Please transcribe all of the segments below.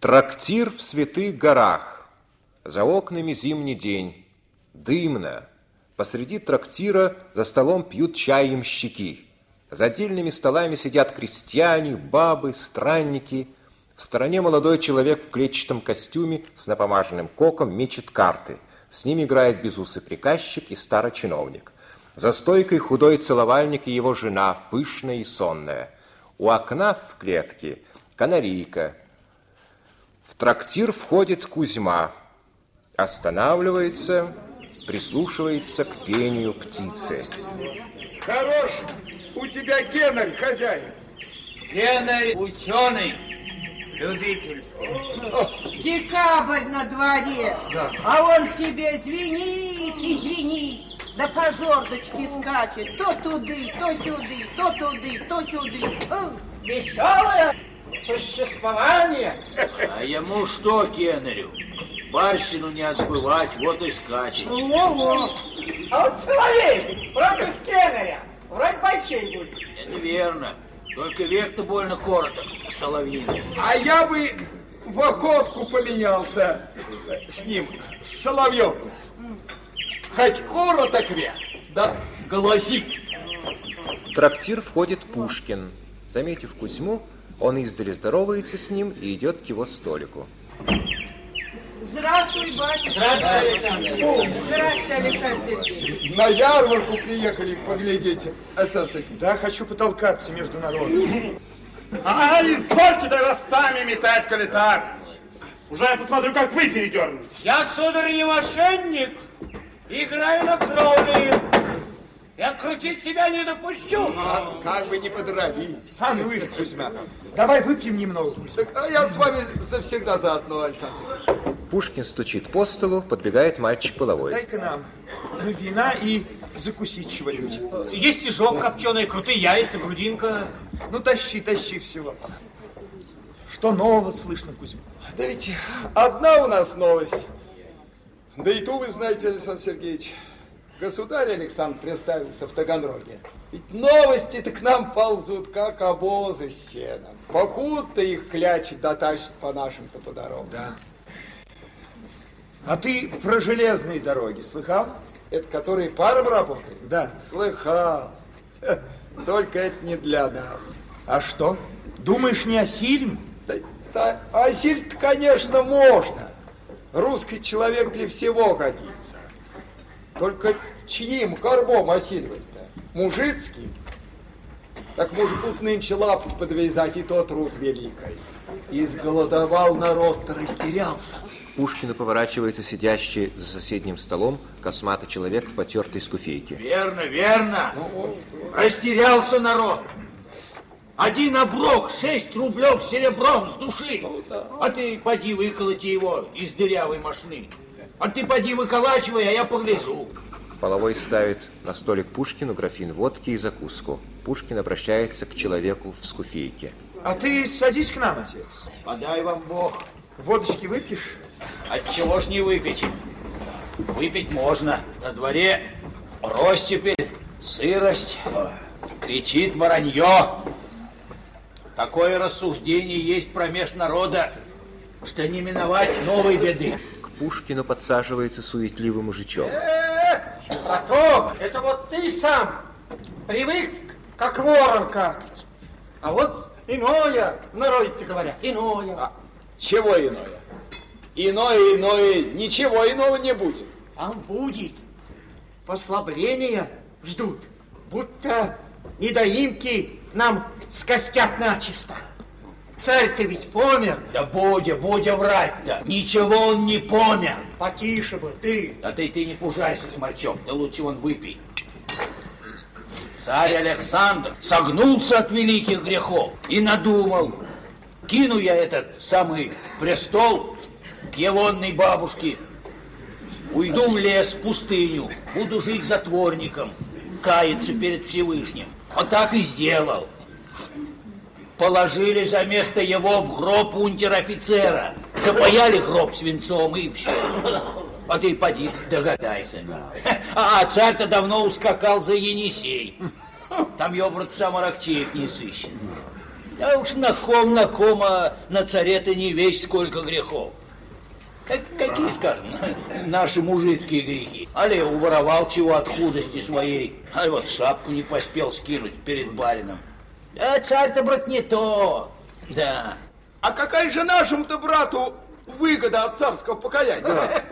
Трактир в святых горах. За окнами зимний день. Дымно. Посреди трактира за столом пьют чай ямщики. За отдельными столами сидят крестьяне, бабы, странники. В стороне молодой человек в клетчатом костюме с напомаженным коком мечет карты. С ним играет безусый приказчик и старый чиновник. За стойкой худой целовальник и его жена, пышная и сонная. У окна в клетке канарейка. Трактир входит Кузьма. Останавливается, прислушивается к пению птицы. Хорош у тебя Генарь, хозяин. Генарь ученый, любительский. Декабрь на дворе, Да. а он себе звенит и звенит, да по жердочке скачет, то туды, то сюды, то туды, то сюды. Веселое существование. А ему что, Генарю? Барщину не отбывать, вот и скачет. Во-во. А вот Соловей против Кеннеря вроде бойчей будет. Это верно. Только век-то больно короток, соловьиный. А я бы в охотку поменялся с ним, с Соловьем. Хоть короток век, да глазит. В трактир входит Пушкин. Заметив Кузьму, он издали здоровается с ним и идет к его столику. Здравствуй, батюшка. Здравствуй, Александр. Здравствуй, Александр Сергеевич. На ярмарку приехали поглядеть, Александр Сергеевич. Да, хочу потолкаться между народом. А, извольте да вас сами метать, коли так. Уже я посмотрю, как вы передернете. Я, сударь, не мошенник. Играю на крови. Я крутить тебя не допущу. А Как бы не подрались. Сам вы, Кузьма. Давай выпьем немного. Так, а я с вами завсегда заодно, Александр. Пушкин стучит по столу, подбегает мальчик половой. Дай-ка нам вина и закусить чего-нибудь. Есть стежок копченый, крутые яйца, грудинка. Ну, тащи, тащи всего. Что нового слышно, Кузьма? Да ведь одна у нас новость. Да и ту вы знаете, Александр Сергеевич. Государь Александр представился в Таганроге. Ведь новости-то к нам ползут, как обозы с сеном. Покуда их клячет дотащит по нашим-то по дорогам. Да. А ты про железные дороги слыхал? Это которые паром работают? Да. Слыхал. Только это не для нас. А что? Думаешь, не осилим? Да, да, осилить-то, конечно, можно. Русский человек для всего годится. Только чьим горбом осиливать-то? Мужицким? Так мужику нынче лапу подвязать, и то труд великий. Изголодовал народ-то, растерялся. Пушкину поворачивается сидящий за соседним столом косматый человек в потертой скуфейке. Верно, верно. Растерялся народ. Один оброк, шесть рублев серебром с души. А ты поди выколоти его из дырявой машины. А ты поди выколачивай, а я погляжу. Половой ставит на столик Пушкину графин водки и закуску. Пушкин обращается к человеку в скуфейке. А ты садись к нам, отец. Подай вам Бог. Водочки выпьешь? От чего ж не выпить? Выпить можно. На дворе ростепель, сырость, кричит воронье. Такое рассуждение есть промеж народа, что не миновать новой беды. Пушкину подсаживается суетливый мужичок. Браток, это вот ты сам привык, как ворон какать. А вот иное, в народе говорят, иное. А чего иное? Иное, иное, ничего иного не будет. А будет. Послабления ждут. Будто недоимки нам скостят начисто. Царь-то ведь помер. Да Бодя, Бодя врать-то. Ничего он не помер. Потише бы ты. Да ты, ты не пужайся, сморчок, ты лучше вон выпей. Царь Александр согнулся от великих грехов и надумал, кину я этот самый престол к егонной бабушке, уйду в лес, в пустыню, буду жить затворником, каяться перед Всевышним. Вот так и сделал. Положили за место его в гроб унтер-офицера. Запаяли гроб свинцом и все. А ты поди догадайся. А царь-то давно ускакал за Енисей. Там его, брат, сам Аракчеев не сыщет. А уж на ком, на ком, а на царе-то не весь сколько грехов. Как, какие, скажем, наши мужицкие грехи? Али уворовал чего от худости своей, а вот шапку не поспел скинуть перед барином. А царь-то, брат, не то. Да. А какая же нашему-то брату выгода от царского покаяния?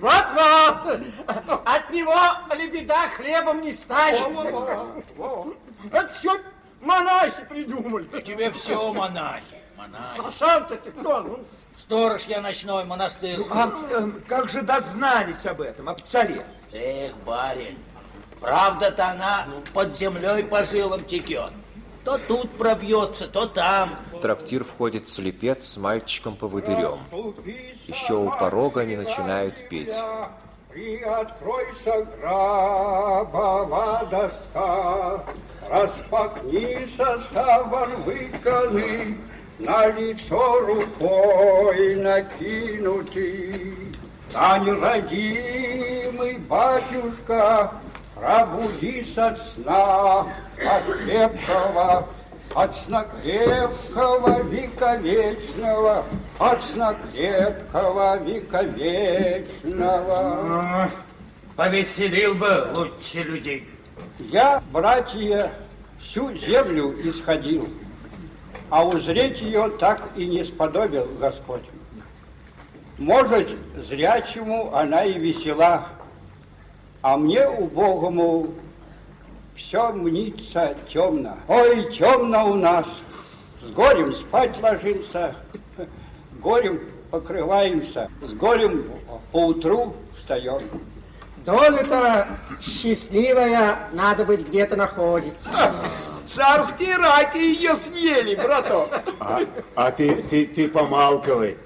Вот-вот! От него лебеда хлебом не станет. Это все монахи придумали. Тебе все монахи. Монахи. А сам-то ты кто? Ну, Сторож я ночной монастырский. А э, как же дознались об этом, об царе? Эх, барин, правда-то она под землей по жилам текет. То тут пробьется, то там. В трактир входит слепец с мальчиком-поводырем. Еще у порога они начинают петь. Приоткройся, гробова доска, Распахнися, саван выконы, На лицо рукой накинутый. Стань, родимый батюшка, Пробудись от сна, от крепкого, от сна крепкого века вечного, от сна крепкого века вечного. Повеселил бы лучше людей. Я, братья, всю землю исходил, а узреть ее так и не сподобил Господь. Может, зрячему она и весела, а мне, убогому, все мнится темно. Ой, темно у нас, с горем спать ложимся, горем покрываемся, с горем поутру встаем. Доля-то счастливая, надо быть где-то находится. Царские раки ее съели, браток. А, а ты, ты, ты помалковай.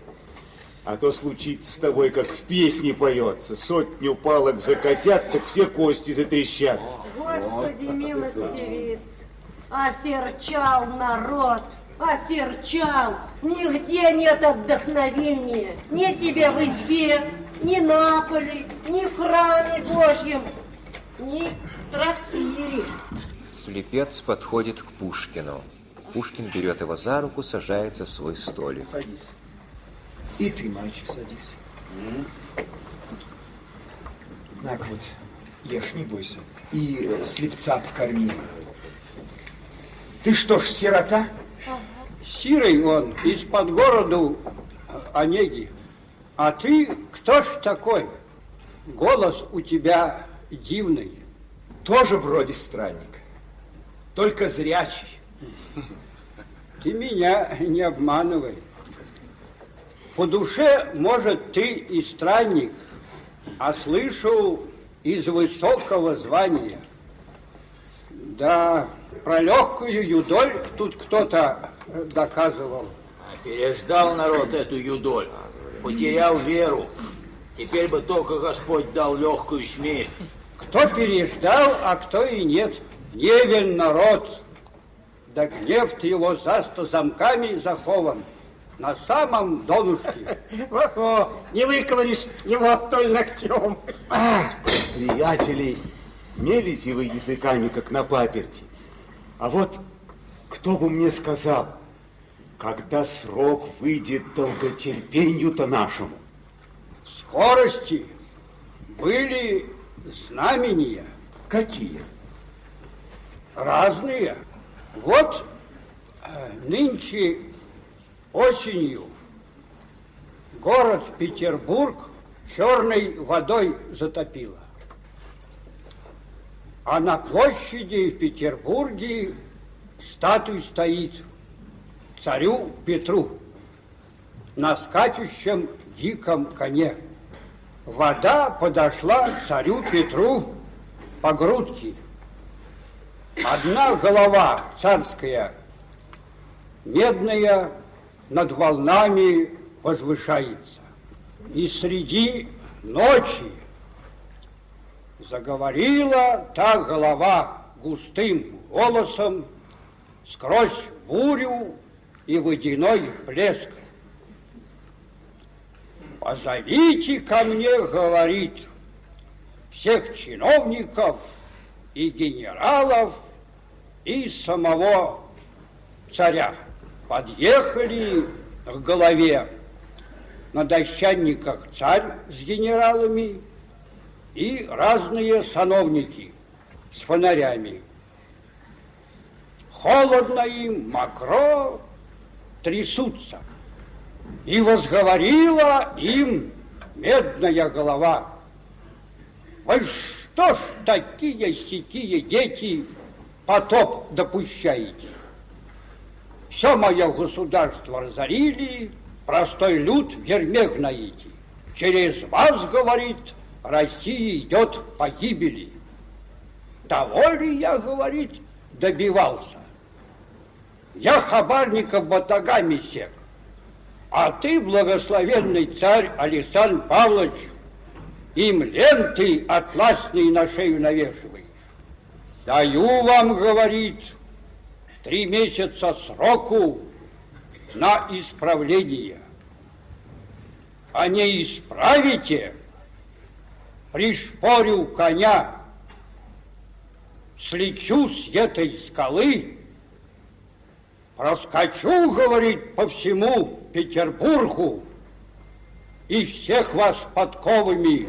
А то случится с тобой, как в песне поется. Сотню палок закатят, так все кости затрещат. Господи, милостивец, осерчал народ, осерчал. Нигде нет отдохновения, ни тебе в избе, ни на поле, ни в храме Божьем, ни в трактире. Слепец подходит к Пушкину. Пушкин берет его за руку, сажается в свой столик. Садись. И ты, мальчик, садись. на вот, ешь, не бойся. И э, слепца-то корми. Ты что ж, сирота? Сирый он, из-под городу Онеги. А ты кто ж такой? Голос у тебя дивный. Тоже вроде странник. Только зрячий. Ты меня не обманывай. По душе, может, ты и странник, а слышу из высокого звания. Да, про легкую юдоль тут кто-то доказывал. А переждал народ эту юдоль, потерял веру. Теперь бы только Господь дал легкую смерть. Кто переждал, а кто и нет. Невель народ, да гнев его заста замками захован на самом донышке. Ого, не выковыришь его толь ногтем. Приятели, мелите вы языками, как на паперти. А вот кто бы мне сказал, когда срок выйдет долготерпению-то нашему? В скорости были знамения. Какие? Разные. Вот э, нынче осенью город Петербург черной водой затопило. А на площади в Петербурге статуй стоит царю Петру на скачущем диком коне. Вода подошла царю Петру по грудке. Одна голова царская, медная, над волнами возвышается. И среди ночи заговорила та голова густым голосом сквозь бурю и водяной плеск. Позовите ко мне, говорит, всех чиновников и генералов и самого царя. Подъехали к голове на дощанниках царь с генералами и разные сановники с фонарями. Холодно им, мокро, трясутся. И возговорила им медная голова. Вы что ж такие сякие дети потоп допущаете? Все мое государство разорили, простой люд в ерме гноите. Через вас, говорит, Россия идет к погибели. Того ли я, говорит, добивался? Я хабарников батагами сек, а ты, благословенный царь Александр Павлович, им ленты атласные на шею навешиваешь. Даю вам, говорит, три месяца сроку на исправление. А не исправите, пришпорю коня, слечу с этой скалы, проскочу, говорит, по всему Петербургу и всех вас подковами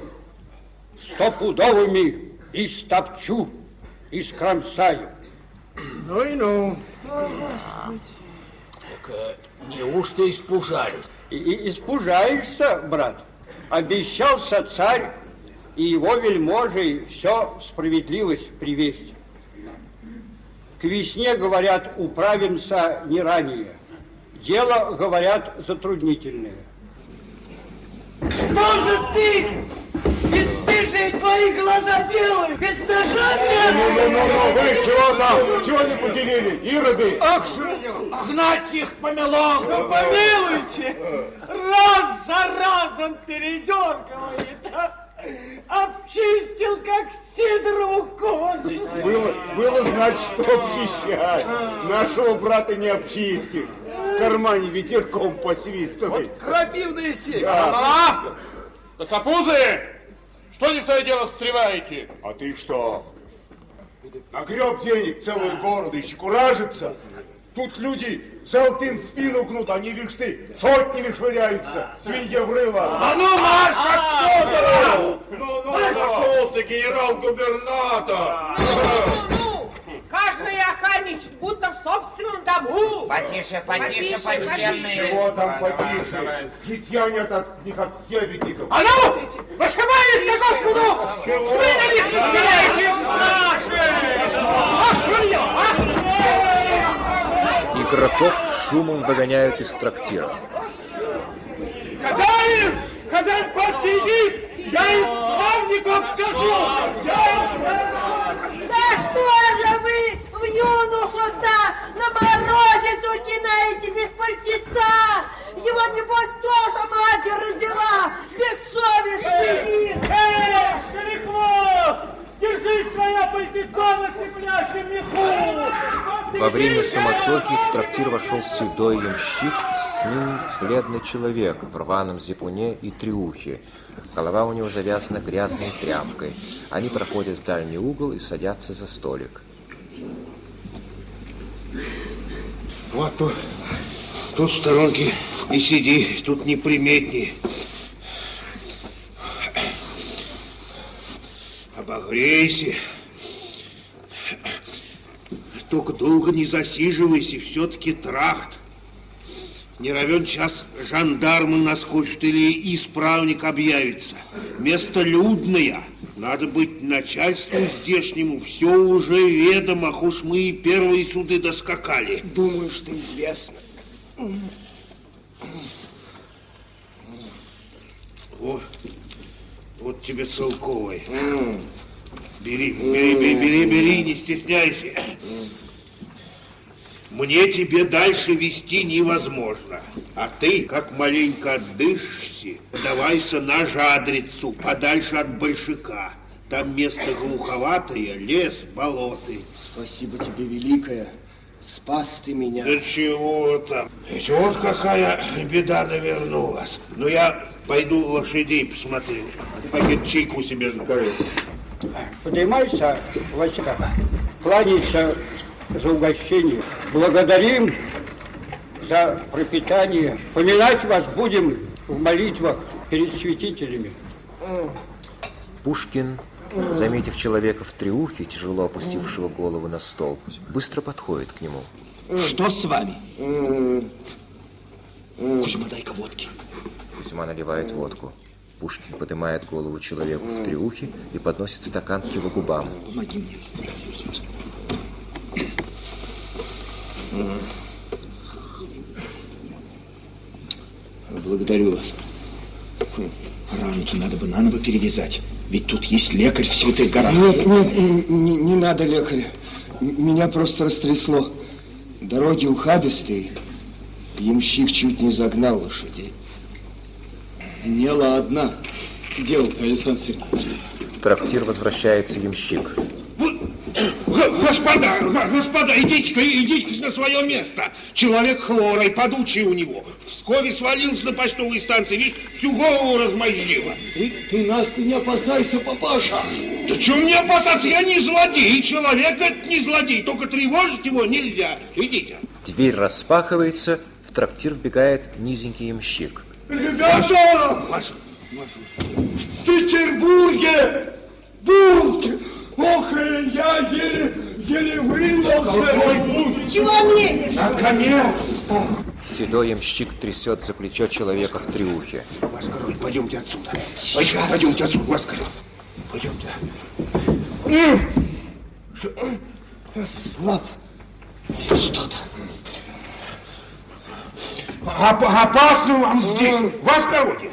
стопудовыми истопчу, искромсаю. Ну и ну. Так э, неужто испужались? И, испужаешься, брат. Обещался царь и его вельможи все справедливость привести. К весне, говорят, управимся не ранее. Дело, говорят, затруднительное. Что же ты, бесстыжие твои глаза делаешь? Без ножа Ну-ну-ну, вы чего там? Чего не поделили? Ироды? Ах, гнать их помелом! Ну, помилуйте! Раз за разом передергивает, а? Обчистил, как Сидорову козу. Было, было знать, что обчищать. Нашего брата не обчистишь. В кармане ветерком посвистывает. Крапивная сеть. А? Да сапузы! Что не в свое дело встреваете? А ты что? Нагреб денег целый город и чекуражится. Тут люди золотым в спину гнут, они, видишь ты, сотнями швыряются, свинья в рыло. А ну марш отсюда! Ну, ну, нашелся генерал-губернатор! Охранничает, будто в собственном дому. Потише, потише, почтенные. Чего там потише? Житья нет от них, от ебедников. А ну, вышибались на Господу! Швы на них стреляйте! А швырье, а? Игроков шумом выгоняют из трактира. Хозяин! Хозяин, постыдись! Я исправнику обскажу! Да что юношу-то на морозицу кинаете без пальтеца? Его, небось, тоже мать родила, бессовестный вид. Эх, шерехвост! Держись, своя пальтецо на цеплящем меху! Во время суматохи в трактир вошел седой ямщик, с ним бледный человек в рваном зипуне и триухе. Голова у него завязана грязной тряпкой. Они проходят в дальний угол и садятся за столик. Вот тут, тут в сторонке и сиди, тут неприметней. Обогрейся. Только долго не засиживайся, все-таки трахт. Не равен час жандармы наскочат или исправник объявится. Место людное. Надо быть начальству здешнему. Все уже ведомо, уж мы и первые суды доскакали. Думаю, что известно. О, вот тебе целковый. Бери, бери, бери, бери, бери, не стесняйся. Мне тебе дальше вести невозможно. А ты, как маленько отдышишься, давайся на жадрицу, подальше от большика. Там место глуховатое, лес, болоты. Спасибо тебе, великая. Спас ты меня. Да чего там? Ведь вот какая беда навернулась. Ну, я пойду лошадей посмотрю. Пойдет чайку себе закажи. Поднимайся, Васька, кланяйся за угощение. Благодарим за пропитание. Поминать вас будем в молитвах перед святителями. Пушкин, заметив человека в триухе, тяжело опустившего голову на стол, быстро подходит к нему. Что с вами? Кузьма, дай-ка водки. Кузьма наливает водку. Пушкин поднимает голову человеку в триухе и подносит стакан к его губам. Помоги мне. Благодарю вас. Рану-то надо бы наново перевязать. Ведь тут есть лекарь в Святых Горах. Нет, нет, не, не надо лекаря. Меня просто растрясло. Дороги ухабистые. Ямщик чуть не загнал лошадей. Не ладно. Дело-то, Александр Сергеевич. В трактир возвращается ямщик. Господа, господа, идите-ка, идите на свое место. Человек хворый, подучий у него. В Пскове свалился на почтовой станции, видишь, всю голову размозжило. Ты, ты нас не опасайся, папаша. Да чего мне опасаться? Я не злодей. Человек это не злодей. Только тревожить его нельзя. Идите. Дверь распахивается, в трактир вбегает низенький ямщик. Ребята! В Петербурге бунт! Ох, и я еле, еле вырвался. Чего мелешь? Наконец-то! Седой ямщик трясет за плечо человека в триухе. Ваш король, пойдемте отсюда. Пойдем, пойдемте отсюда, ваш король. Пойдемте. Слаб. Что-то. Оп опасно вам здесь, вас короче.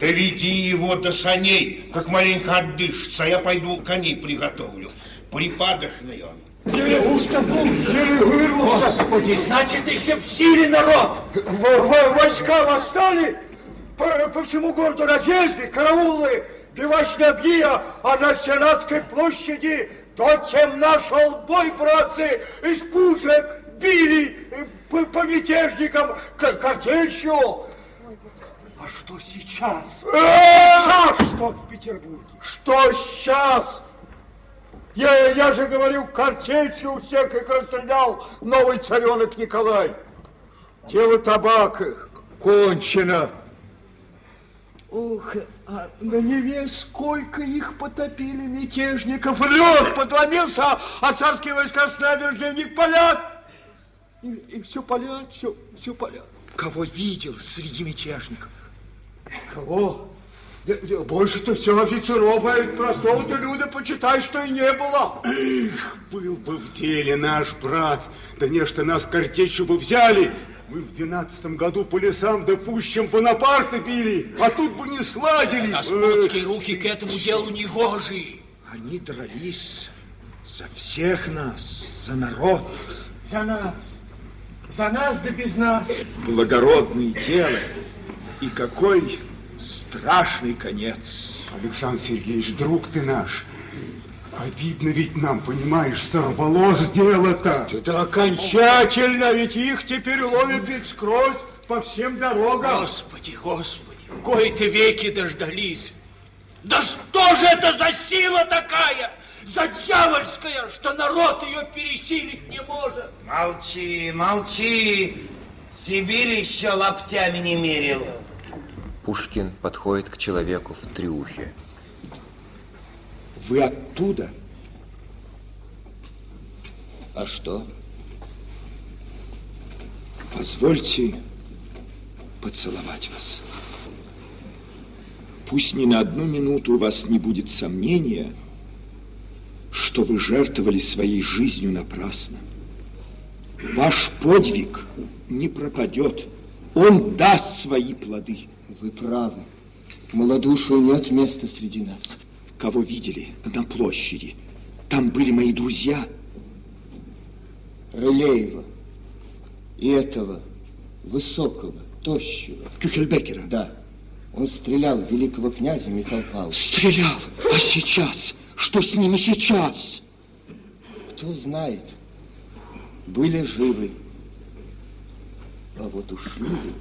Доведи его до саней, как маленько отдышится, а я пойду коней приготовлю. Припадочный он. Неужто бунт еле вырвался? Господи, значит, еще в силе народ. В- в- войска восстали, по, по всему городу разъезды, караулы, бивачные огни, а на Сенатской площади то темна шел бой, братцы, из пушек били э, по, по мятежникам к- картечью. А что сейчас? Сейчас что в Петербурге? Что сейчас? Я, я же говорю, картечью у всех их расстрелял новый царенок Николай. Дело табак кончено. Ух, а на Неве сколько их потопили мятежников. Лед подломился, а царские войска с набережной в палят. И, и все палят, все, все палят. Кого видел среди мятежников? Кого? Больше-то все офицеров, а ведь простого-то люда, почитай, что и не было. Эх, был бы в деле наш брат, да нечто нас картечью бы взяли. Мы в двенадцатом году по лесам да пущем Бонапарта били, а тут бы не сладили. Господские руки к этому делу не гожи. Они дрались за всех нас, за народ. За нас. За нас да без нас. Благородное дело. И какой страшный конец. Александр Сергеевич, друг ты наш. Обидно ведь нам, понимаешь, сорвалось дело-то. Это окончательно, ведь их теперь ловят ведь сквозь по всем дорогам. Господи, Господи, в кои-то веки дождались. Да что же это за сила такая? За дьявольская, что народ ее пересилить не может. Молчи, молчи. Сибирь еще лаптями не мерил. Пушкин подходит к человеку в триухе. Вы оттуда? А что? Позвольте поцеловать вас. Пусть ни на одну минуту у вас не будет сомнения, что вы жертвовали своей жизнью напрасно. Ваш подвиг не пропадет, он даст свои плоды. Вы правы. Малодушию нет места среди нас. Кого видели на площади? Там были мои друзья. Рылеева. И этого высокого, тощего. Кюхельбекера? Да. Он стрелял в великого князя Михаила Павловича. Стрелял. А сейчас? Что с ними сейчас? Кто знает. Были живы. А вот ушли ли?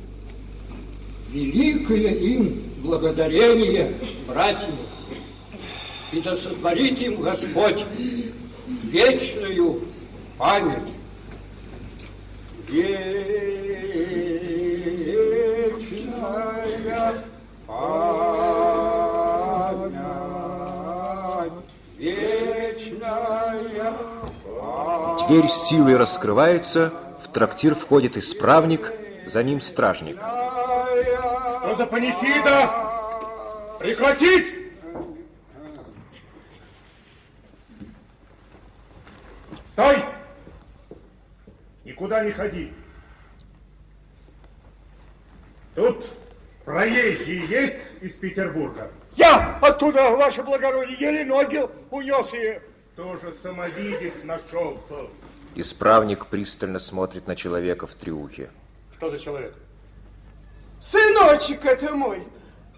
Великое им благодарение, братья, и да сотворит им Господь вечную память. вечная память, вечная Дверь силой раскрывается, в трактир входит исправник, за ним стражник. За панихида? Прекратить! Стой! Никуда не ходи. Тут проезжие есть из Петербурга? Я оттуда, ваше благородие, еле ноги унес и... Тоже самовидец нашелся. Исправник пристально смотрит на человека в трюхе. Что за человек? Сыночек это мой.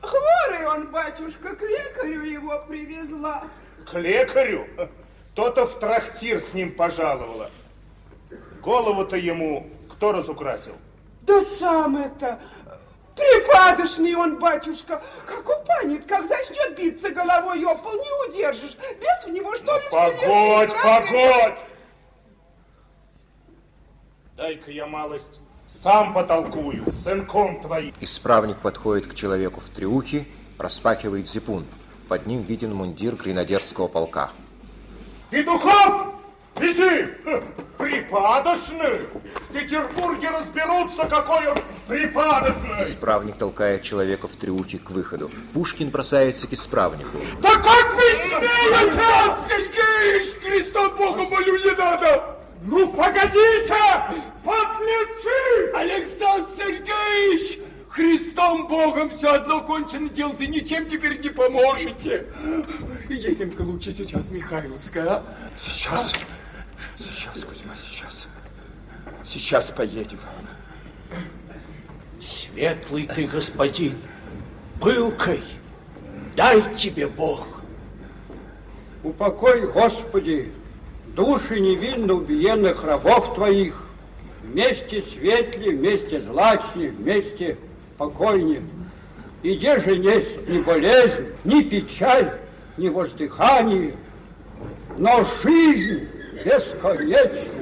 Хворый он, батюшка, к лекарю его привезла. К лекарю? То-то в трактир с ним пожаловала. Голову-то ему кто разукрасил? Да сам это, припадочный он, батюшка, как упанет, как зачнет биться головой, пол не удержишь. Без в него что ли Погодь, погодь! Дай-ка я малость сам потолкую с сынком твоим. Исправник подходит к человеку в трюхе, распахивает зипун. Под ним виден мундир гренадерского полка. Петухов! Вези! Припадочный! В Петербурге разберутся, какой он припадочный! Исправник толкает человека в трюхе к выходу. Пушкин бросается к исправнику. Да как вы смеете, Сергеевич, Христом Богом молю, не надо! Ну, погодите, подлецы! Александр Сергеевич, Христом Богом все одно кончено дело, ты ничем теперь не поможете. Едем-ка лучше сейчас, Михайловская, а? Сейчас, сейчас, Кузьма, сейчас. Сейчас поедем. Светлый ты, господин, пылкой, дай тебе Бог. Упокой, Господи, души невинно убиенных рабов Твоих, вместе светли, вместе злачни, вместе покойни. Где же нет ни болезнь, ни печаль, ни воздыхание, но жизнь бесконечна.